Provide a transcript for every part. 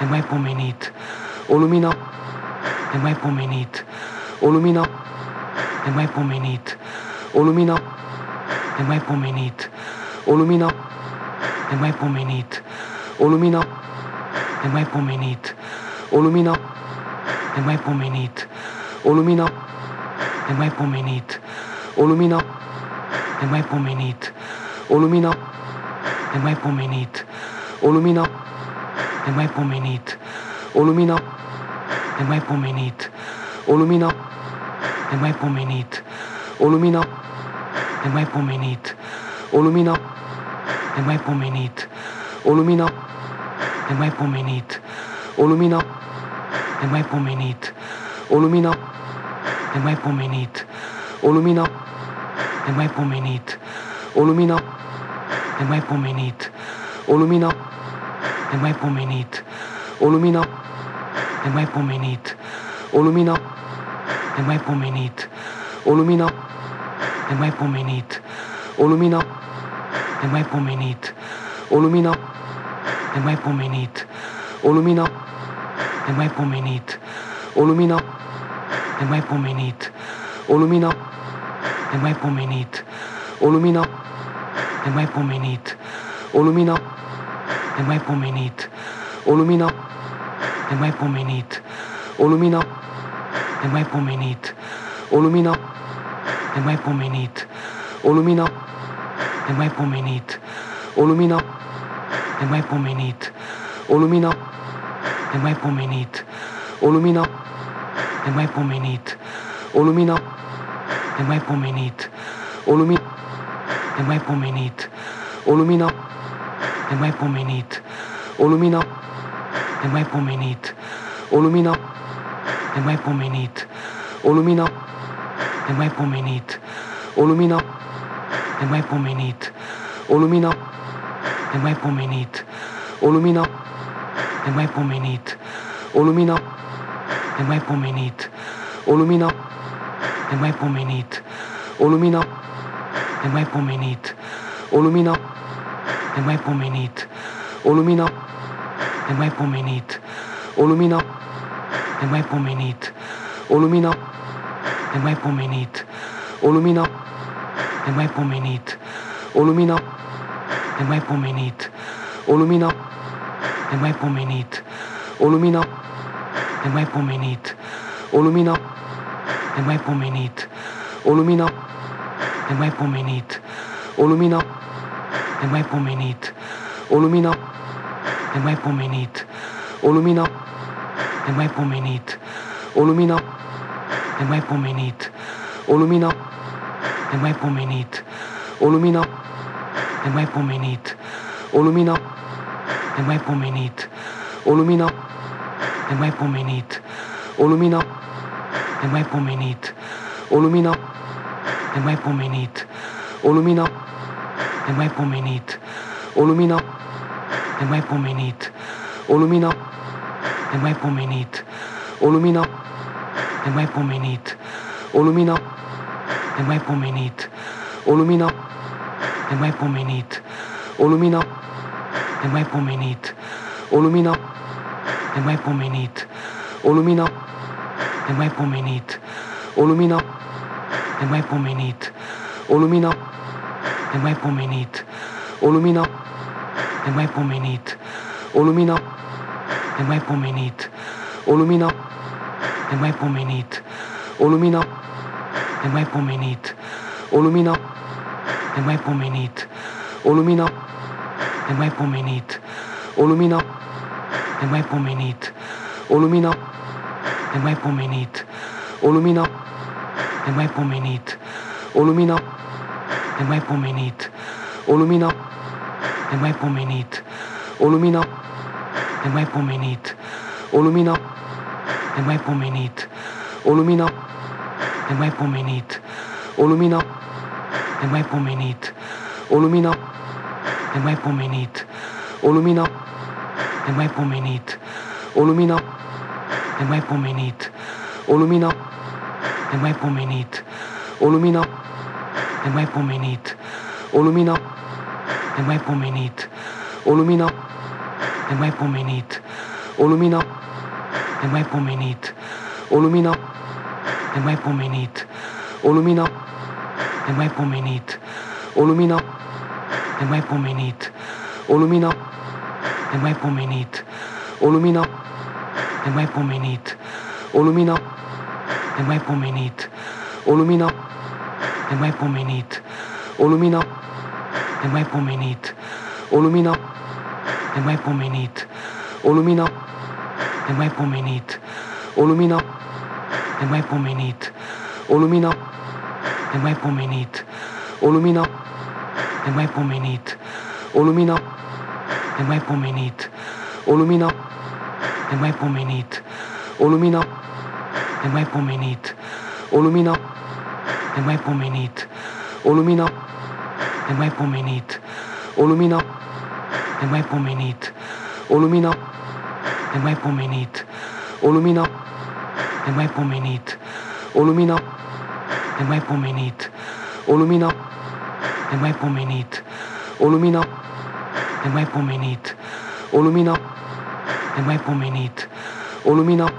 nemaipomenit, o lumină nemaipomenit, o lumină nemaipomenit, o lumină nemaipomenit, o lumină nemaipomenit, o lumină nemaipomenit, o lumină nemaipomenit, o lumină nemaipomenit, o lumină nemaipomenit, o lumină nemaipomenit, o lumină nemaipomenit, o lumină nemaipomenit, o lumină nemaipomenit, o lumină nemaipomenit, o lumină nemaipomenit, o lumină nemaipomenit, o lumină nemaipomenit, o lumină nemaipomenit, o lumină nemaipomenit, o lumină nemaipomenit, o lumină nemaipomenit, o lumină nemaipomenit, o lumină nemaipomenit, o lumină nemaipomenit, o lumină nemaipomenit, o lumină nemaipomenit, o lumină nemaipomenit, o lumină nemaipomenit, o lumină nemaipomenit, o lumină nemaipomenit, o lumină nemaipomenit, o lumină nemaipomenit, o lumină nemaipomenit, o lumină nemaipomenit, o lumină nemaipomenit, o lumină nemaipomenit, o lumină nemaipomenit, o lumină nemaipomenit, o lumină nemaipomenit, o lumină nemaipomenit, o lumină nemaipomenit, o lumină nemaipomenit, o lumină nemaipomenit, o lumină nemaipomenit, o lumină nemaipomenit, o lumină nemaipomenit, o lumină nemaipomenit, o lumină nemaipomenit, o lumină nemaipomenit, o lumină nemaipomenit, o lumină nemaipomenit, o lumină nemaipomenit, o lumină nemaipomenit, o lumină nemaipomenit, o lumină nemaipomenit, o lumină nemaipomenit, o lumină nemaipomenit, o lumină nemaipomenit, o lumină nemaipomenit, o lumină nemaipomenit, o lumină nemaipomenit, o lumină nemaipomenit, o lumină nemaipomenit, o lumină nemaipomenit, o lumină nemaipomenit, o lumină nemaipomenit, o lumină nemaipomenit, o lumină nemaipomenit, o lumină nemaipomenit, o lumină nemaipomenit, o lumină nemaipomenit, o lumină nemaipomenit, o lumină nemaipomenit, o lumină nemaipomenit, o lumină nemaipomenit, o lumină nemaipomenit, o lumină nemaipomenit, o lumină nemaipomenit, o lumină nemaipomenit, o lumină nemaipomenit, o lumină nemaipomenit, o lumină nemaipomenit, o lumină nemaipomenit, o lumină nemaipomenit, o lumină nemaipomenit, o lumină nemaipomenit, o lumină nemaipomenit, o lumină nemaipomenit, o lumină nemaipomenit, o lumină nemaipomenit, o lumină nemaipomenit, o lumină nemaipomenit, o lumină nemaipomenit, o lumină nemaipomenit, o lumină nemaipomenit, o lumină nemaipomenit, o lumină nemaipomenit, o lumină nemaipomenit, o lumină nemaipomenit, o lumină nemaipomenit, o lumină nemaipomenit, o lumină nemaipomenit, o lumină nemaipomenit, o lumină nemaipomenit, o lumină nemaipomenit, o lumină nemaipomenit, o lumină nemaipomenit, o lumină nemaipomenit, o lumină nemaipomenit, o lumină nemaipomenit, o lumină nemaipomenit, o lumină nemaipomenit, o lumină nemaipomenit, o lumină nemaipomenit, o lumină nemaipomenit, o lumină nemaipomenit, o lumină nemaipomenit, o lumină nemaipomenit, o lumină nemaipomenit, o lumină nemaipomenit, o lumină nemaipomenit, o lumină nemaipomenit, o lumină nemaipomenit, o lumină nemaipomenit, o lumină nemaipomenit, o lumină nemaipomenit, o lumină nemaipomenit, o lumină nemaipomenit, o lumină nemaipomenit, o lumină nemaipomenit, o lumină nemaipomenit, o lumină nemaipomenit, o lumină nemaipomenit, o lumină nemaipomenit, o lumină nemaipomenit, o lumină nemaipomenit, o lumină nemaipomenit, o lumină nemaipomenit, o lumină nemaipomenit, o lumină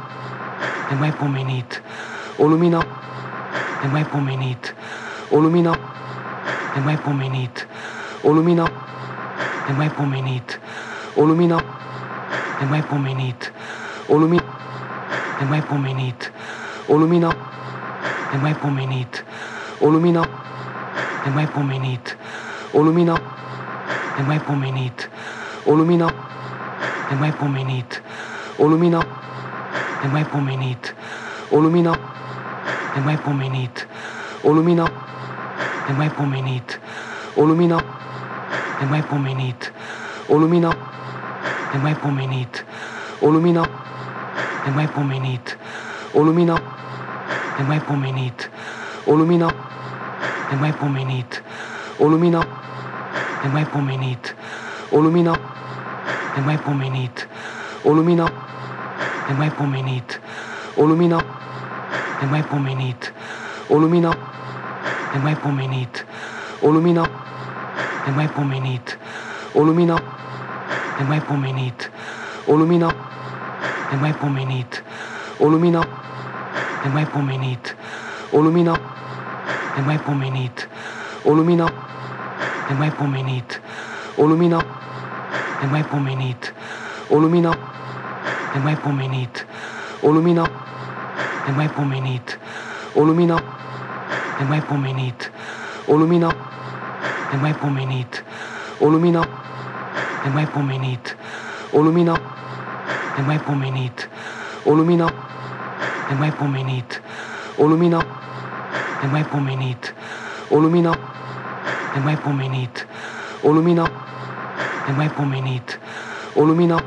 nemaipomenit, o lumină nemaipomenit, o lumină nemaipomenit, o lumină nemaipomenit, o lumină nemaipomenit, o lumină nemaipomenit, o lumină nemaipomenit, o lumină nemaipomenit, o lumină nemaipomenit, o lumină nemaipomenit, o lumină nemaipomenit, o lumină nemaipomenit, o lumină nemaipomenit, o lumină nemaipomenit, o lumină nemaipomenit, o lumină nemaipomenit, o lumină nemaipomenit, o lumină nemaipomenit, o lumină nemaipomenit, o lumină nemaipomenit, o lumină nemaipomenit, o lumină nemaipomenit, o lumină nemaipomenit, o lumină nemaipomenit, o lumină nemaipomenit, o lumină nemaipomenit, o lumină nemaipomenit, o lumină nemaipomenit, o lumină nemaipomenit, o lumină nemaipomenit, o lumină nemaipomenit, o lumină nemaipomenit, o lumină nemaipomenit, o lumină nemaipomenit, o lumină nemaipomenit, o lumină nemaipomenit, o lumină nemaipomenit, o lumină nemaipomenit, o lumină nemaipomenit, o lumină nemaipomenit, o lumină nemaipomenit, o lumină nemaipomenit, o lumină nemaipomenit, o lumină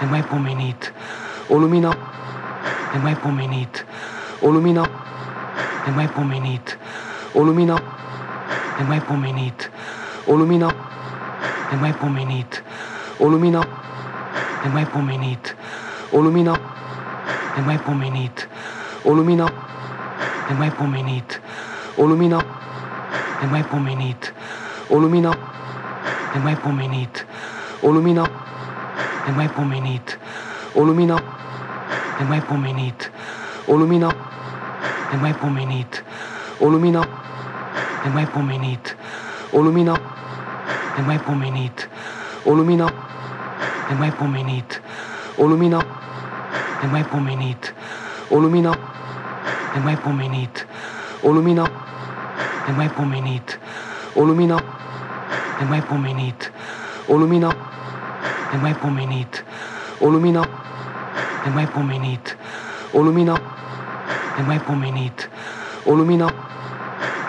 nemaipomenit, o lumină nemaipomenit, o lumină nemaipomenit, o lumină nemaipomenit, o lumină nemaipomenit, o lumină nemaipomenit, o lumină nemaipomenit, o lumină nemaipomenit, o lumină nemaipomenit, o lumină nemaipomenit, o lumină nemaipomenit, o lumină nemaipomenit, o lumină nemaipomenit, o lumină nemaipomenit, o lumină nemaipomenit, o lumină nemaipomenit, o lumină nemaipomenit, o lumină nemaipomenit, o lumină nemaipomenit, o lumină nemaipomenit, o lumină nemaipomenit, o lumină nemaipomenit, o lumină nemaipomenit, o lumină nemaipomenit, o lumină nemaipomenit, o lumină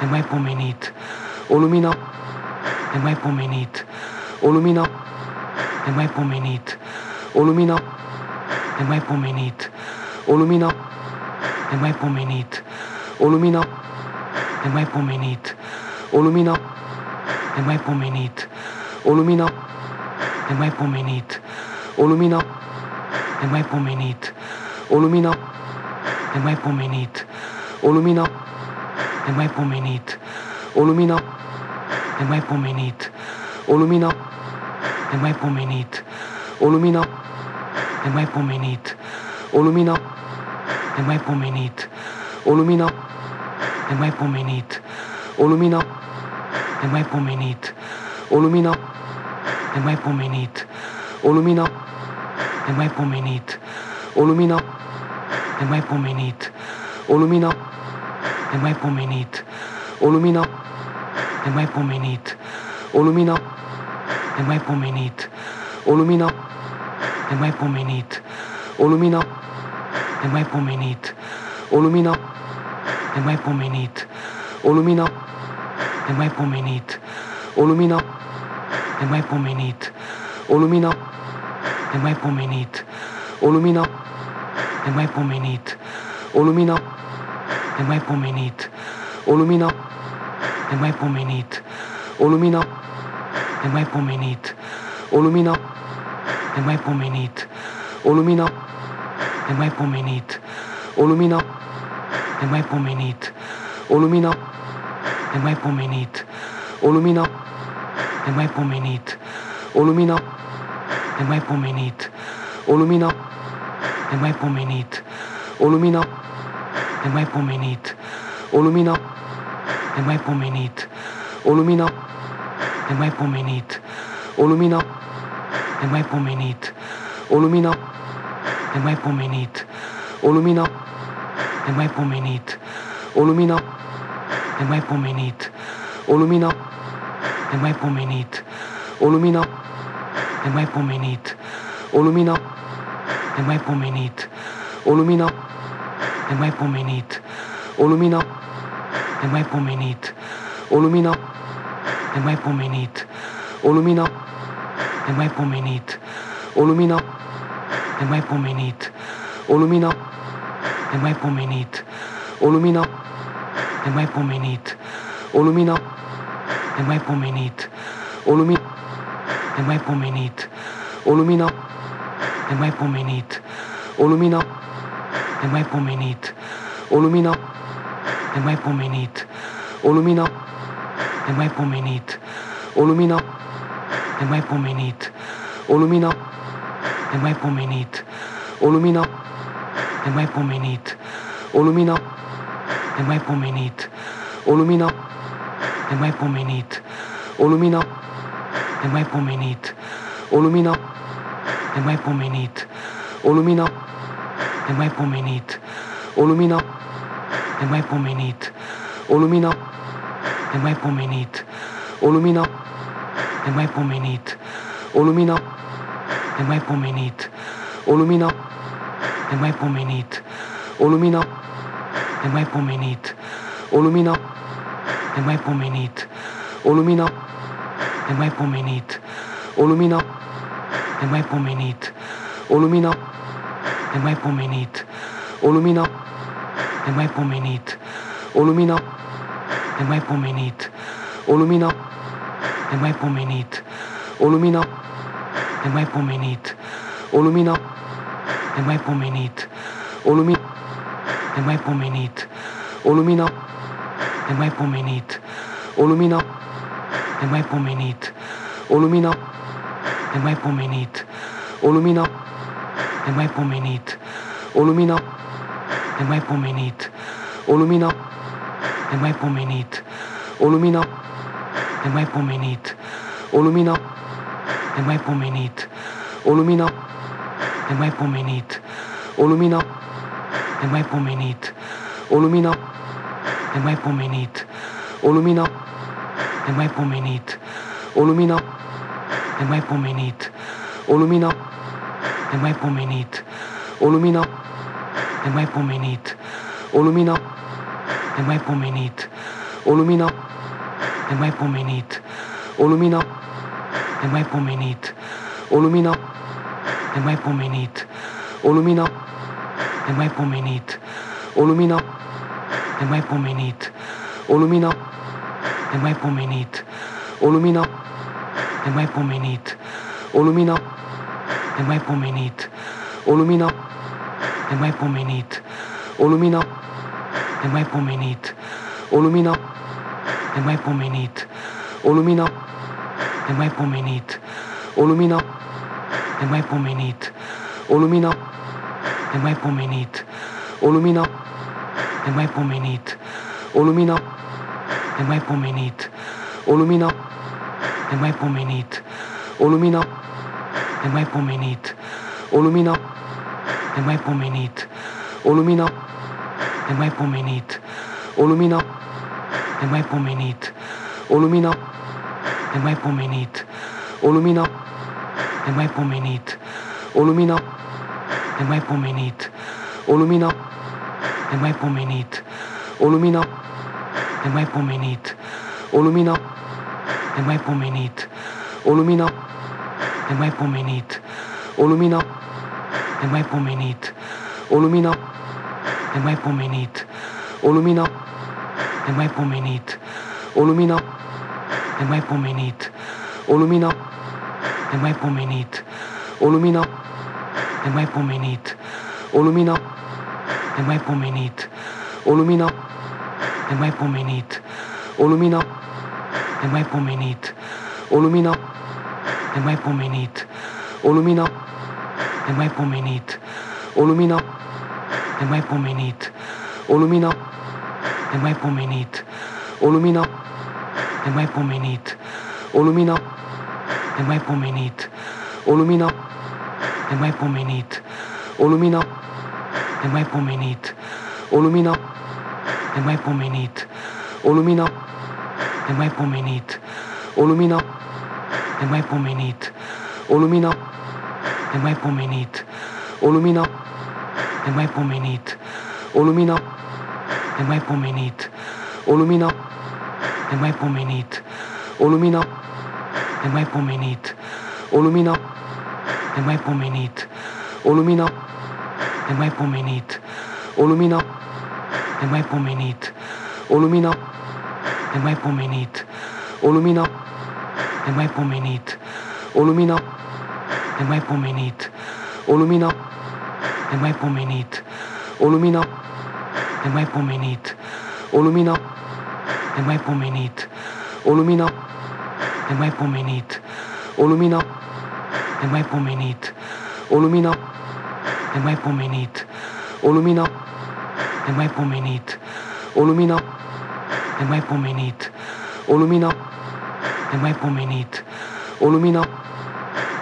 nemaipomenit, o lumină nemaipomenit, o lumină nemaipomenit, o lumină nemaipomenit, o lumină nemaipomenit, o lumină nemaipomenit, o lumină nemaipomenit, o lumină nemaipomenit, o lumină nemaipomenit, o lumină nemaipomenit, o lumină nemaipomenit, o lumină nemaipomenit, o lumină nemaipomenit, o lumină nemaipomenit, o lumină nemaipomenit, o lumină nemaipomenit, o lumină nemaipomenit, o lumină nemaipomenit, o lumină nemaipomenit, o lumină nemaipomenit, o lumină nemaipomenit, o lumină nemaipomenit, o lumină nemaipomenit, o lumină nemaipomenit, o lumină nemaipomenit, o lumină nemaipomenit, o lumină nemaipomenit, o lumină nemaipomenit, o lumină nemaipomenit, o lumină nemaipomenit, o lumină nemaipomenit, o lumină nemaipomenit, o lumină nemaipomenit, o lumină nemaipomenit, o lumină nemaipomenit, o lumină nemaipomenit, o lumină nemaipomenit, o lumină nemaipomenit, o lumină nemaipomenit, o lumină nemaipomenit, o lumină nemaipomenit, o lumină nemaipomenit, o lumină nemaipomenit, o lumină nemaipomenit, o lumină nemaipomenit, o lumină nemaipomenit, o lumină nemaipomenit, o lumină nemaipomenit, o lumină nemaipomenit, o lumină nemaipomenit, o lumină nemaipomenit, o lumină nemaipomenit, o lumină nemaipomenit, o lumină nemaipomenit, o lumină nemaipomenit, o lumină nemaipomenit, o lumină nemaipomenit, o lumină nemaipomenit, o lumină nemaipomenit, o lumină nemaipomenit, o lumină nemaipomenit, o lumină nemaipomenit, o lumină nemaipomenit, o lumină nemaipomenit, o lumină nemaipomenit, o lumină nemaipomenit, o lumină nemaipomenit, o lumină nemaipomenit, o lumină nemaipomenit, o lumină nemaipomenit, o lumină nemaipomenit, o lumină nemaipomenit, o lumină nemaipomenit, o lumină nemaipomenit, o lumină nemaipomenit, o lumină nemaipomenit, o lumină nemaipomenit, o lumină nemaipomenit, o lumină nemaipomenit, o lumină nemaipomenit, o lumină nemaipomenit, o lumină nemaipomenit, o lumină nemaipomenit, o lumină nemaipomenit, o lumină nemaipomenit, o lumină nemaipomenit, o lumină nemaipomenit, o lumină nemaipomenit, o lumină nemaipomenit, o lumină nemaipomenit, o lumină nemaipomenit, o lumină nemaipomenit, o lumină nemaipomenit, o lumină nemaipomenit, o lumină nemaipomenit, o lumină nemaipomenit, o lumină nemaipomenit, o lumină nemaipomenit, o lumină nemaipomenit, o lumină nemaipomenit, o lumină nemaipomenit, o lumină nemaipomenit, o lumină nemaipomenit, o lumină nemaipomenit, o lumină nemaipomenit, o lumină nemaipomenit, o lumină nemaipomenit, o lumină nemaipomenit, o lumină nemaipomenit, o lumină nemaipomenit, o lumină nemaipomenit, o lumină nemaipomenit, o lumină nemaipomenit, o lumină nemaipomenit, o lumină nemaipomenit, o lumină nemaipomenit, o lumină nemaipomenit, o lumină nemaipomenit, o lumină nemaipomenit, o lumină nemaipomenit, o lumină nemaipomenit, o lumină nemaipomenit, o lumină nemaipomenit, o lumină nemaipomenit, o lumină nemaipomenit, o lumină nemaipomenit, o lumină nemaipomenit, o lumină nemaipomenit, o lumină nemaipomenit, o lumină nemaipomenit, o lumină nemaipomenit, o lumină nemaipomenit, o lumină nemaipomenit, o lumină nemaipomenit, o lumină nemaipomenit, o lumină nemaipomenit, o lumină nemaipomenit, o lumină nemaipomenit, o lumină nemaipomenit, o lumină nemaipomenit, o lumină nemaipomenit, o lumină nemaipomenit, o lumină nemaipomenit, o lumină nemaipomenit, o lumină nemaipomenit, o lumină nemaipomenit, o lumină nemaipomenit, o lumină nemaipomenit, o lumină nemaipomenit, o lumină nemaipomenit, o lumină nemaipomenit, o lumină nemaipomenit, o lumină nemaipomenit, o lumină nemaipomenit, o lumină nemaipomenit, o lumină nemaipomenit, o lumină nemaipomenit, o lumină nemaipomenit, o lumină nemaipomenit, o lumină nemaipomenit, o lumină nemaipomenit, o lumină nemaipomenit, o lumină nemaipomenit, o lumină nemaipomenit, o lumină nemaipomenit, o lumină nemaipomenit, o lumină nemaipomenit, o lumină nemaipomenit, o lumină nemaipomenit, o lumină nemaipomenit, o lumină nemaipomenit, o lumină nemaipomenit, o lumină nemaipomenit, o lumină nemaipomenit, o lumină nemaipomenit, o lumină nemaipomenit, o lumină nemaipomenit, o lumină nemaipomenit, o lumină nemaipomenit, o lumină nemaipomenit, o lumină nemaipomenit, o lumină nemaipomenit, o lumină nemaipomenit, o lumină nemaipomenit, o lumină nemaipomenit, o lumină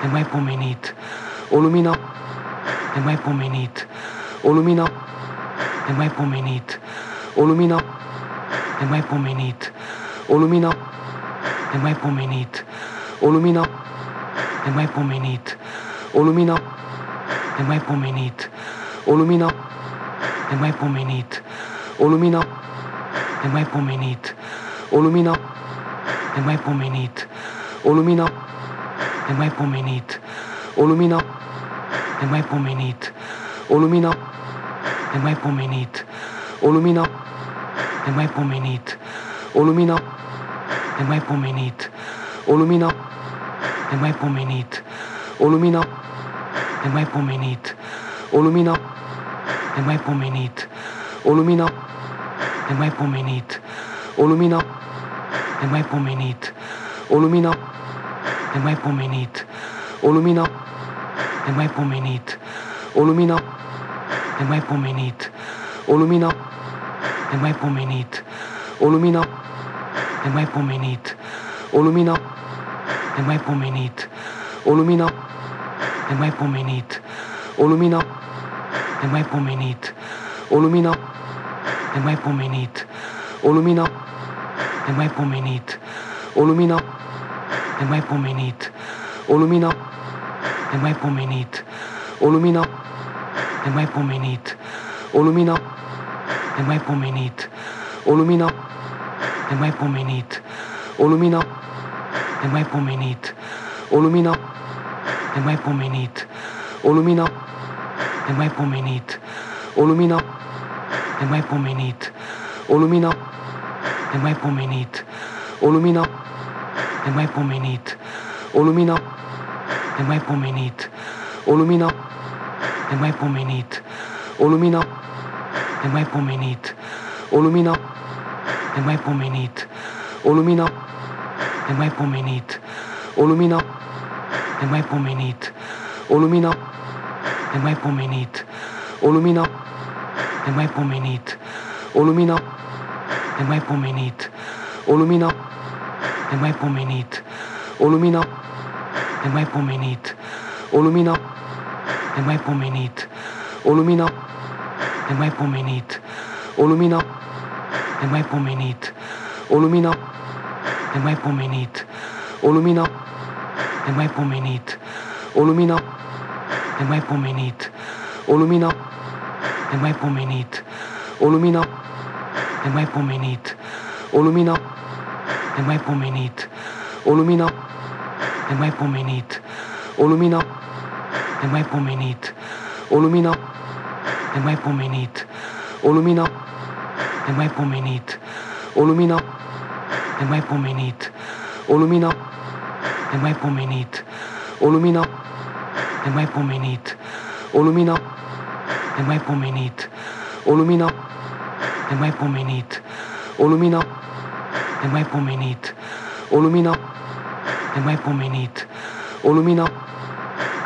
nemaipomenit, o lumină nemaipomenit, o lumină nemaipomenit, o lumină nemaipomenit, o lumină nemaipomenit, o lumină nemaipomenit, o lumină nemaipomenit, o lumină nemaipomenit, o lumină nemaipomenit, o lumină nemaipomenit, o lumină nemaipomenit, o lumină nemaipomenit, o lumină nemaipomenit, o lumină nemaipomenit, o lumină nemaipomenit, o lumină nemaipomenit, o lumină nemaipomenit, o lumină nemaipomenit, o lumină nemaipomenit, o lumină nemaipomenit, o lumină nemaipomenit, o lumină nemaipomenit, o lumină nemaipomenit, o lumină nemaipomenit, o lumină nemaipomenit, o lumină nemaipomenit, o lumină nemaipomenit, o lumină nemaipomenit, o lumină nemaipomenit, o lumină nemaipomenit, o lumină nemaipomenit, o lumină nemaipomenit, o lumină nemaipomenit, o lumină nemaipomenit, o lumină nemaipomenit, o lumină nemaipomenit, o lumină nemaipomenit, o lumină nemaipomenit, o lumină nemaipomenit, o lumină nemaipomenit, o lumină nemaipomenit, o lumină nemaipomenit, o lumină nemaipomenit, o lumină nemaipomenit, o lumină nemaipomenit, o lumină nemaipomenit, o lumină nemaipomenit, o lumină nemaipomenit, o lumină nemaipomenit, o lumină nemaipomenit, o lumină nemaipomenit, o lumină nemaipomenit, o lumină nemaipomenit, o lumină nemaipomenit, o lumină nemaipomenit, o lumină nemaipomenit, o lumină nemaipomenit, o lumină nemaipomenit, o lumină nemaipomenit, o lumină nemaipomenit, o lumină nemaipomenit, o lumină nemaipomenit, o lumină nemaipomenit, o lumină nemaipomenit, o lumină nemaipomenit, o lumină nemaipomenit, o lumină nemaipomenit, o lumină nemaipomenit, o lumină nemaipomenit, o lumină nemaipomenit, o lumină nemaipomenit, o lumină nemaipomenit, o lumină nemaipomenit, o lumină nemaipomenit, o lumină nemaipomenit, o lumină nemaipomenit, o lumină nemaipomenit, o lumină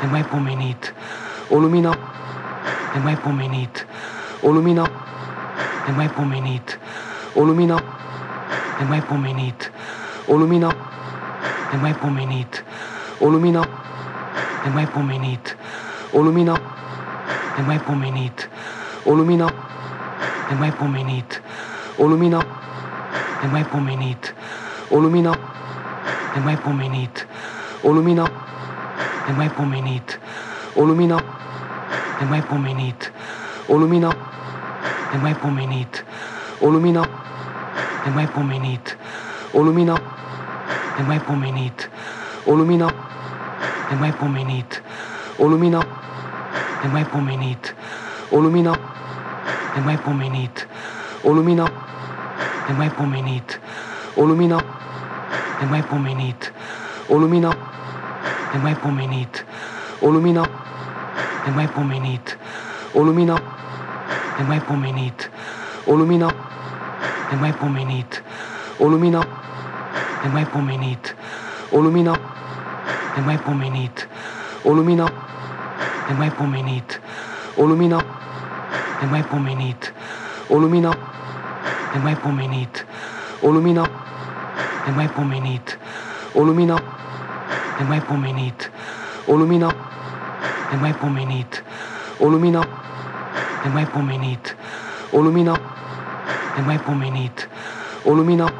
nemaipomenit, o lumină nemaipomenit, o lumină nemaipomenit, o lumină nemaipomenit, o lumină nemaipomenit, o lumină nemaipomenit, o lumină nemaipomenit, o lumină nemaipomenit, o lumină nemaipomenit, o lumină nemaipomenit, o lumină nemaipomenit, o lumină nemaipomenit, o lumină nemaipomenit, o lumină nemaipomenit, o lumină nemaipomenit, o lumină nemaipomenit, o lumină nemaipomenit, o lumină nemaipomenit, o lumină nemaipomenit, o lumină nemaipomenit, o lumină nemaipomenit, nemaipomenit, o lumină nemaipomenit, o lumină nemaipomenit, o lumină nemaipomenit, o lumină nemaipomenit, o lumină nemaipomenit, o lumină nemaipomenit, o lumină nemaipomenit, o lumină nemaipomenit, o lumină nemaipomenit, o lumină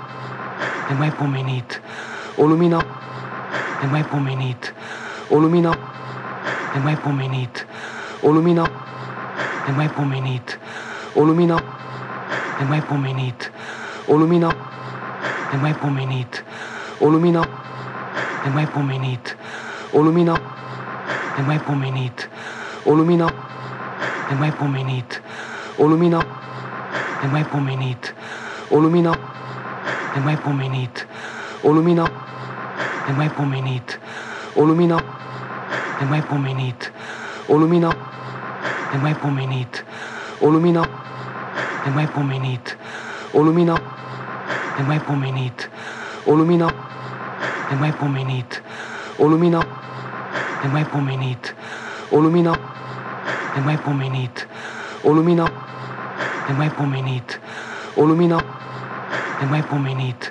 nemaipomenit, o lumină nemaipomenit, o lumină nemaipomenit, o lumină nemaipomenit, o lumină nemaipomenit, o lumină nemaipomenit, o lumină nemaipomenit, o lumină nemaipomenit, o lumină nemaipomenit, o lumină nemaipomenit, o lumină nemaipomenit, o lumină nemaipomenit, o lumină nemaipomenit, o lumină nemaipomenit, o lumină nemaipomenit, o lumină nemaipomenit, o lumină nemaipomenit, o lumină nemaipomenit, o lumină nemaipomenit, o lumină nemaipomenit, o lumină nemaipomenit, o lumină nemaipomenit,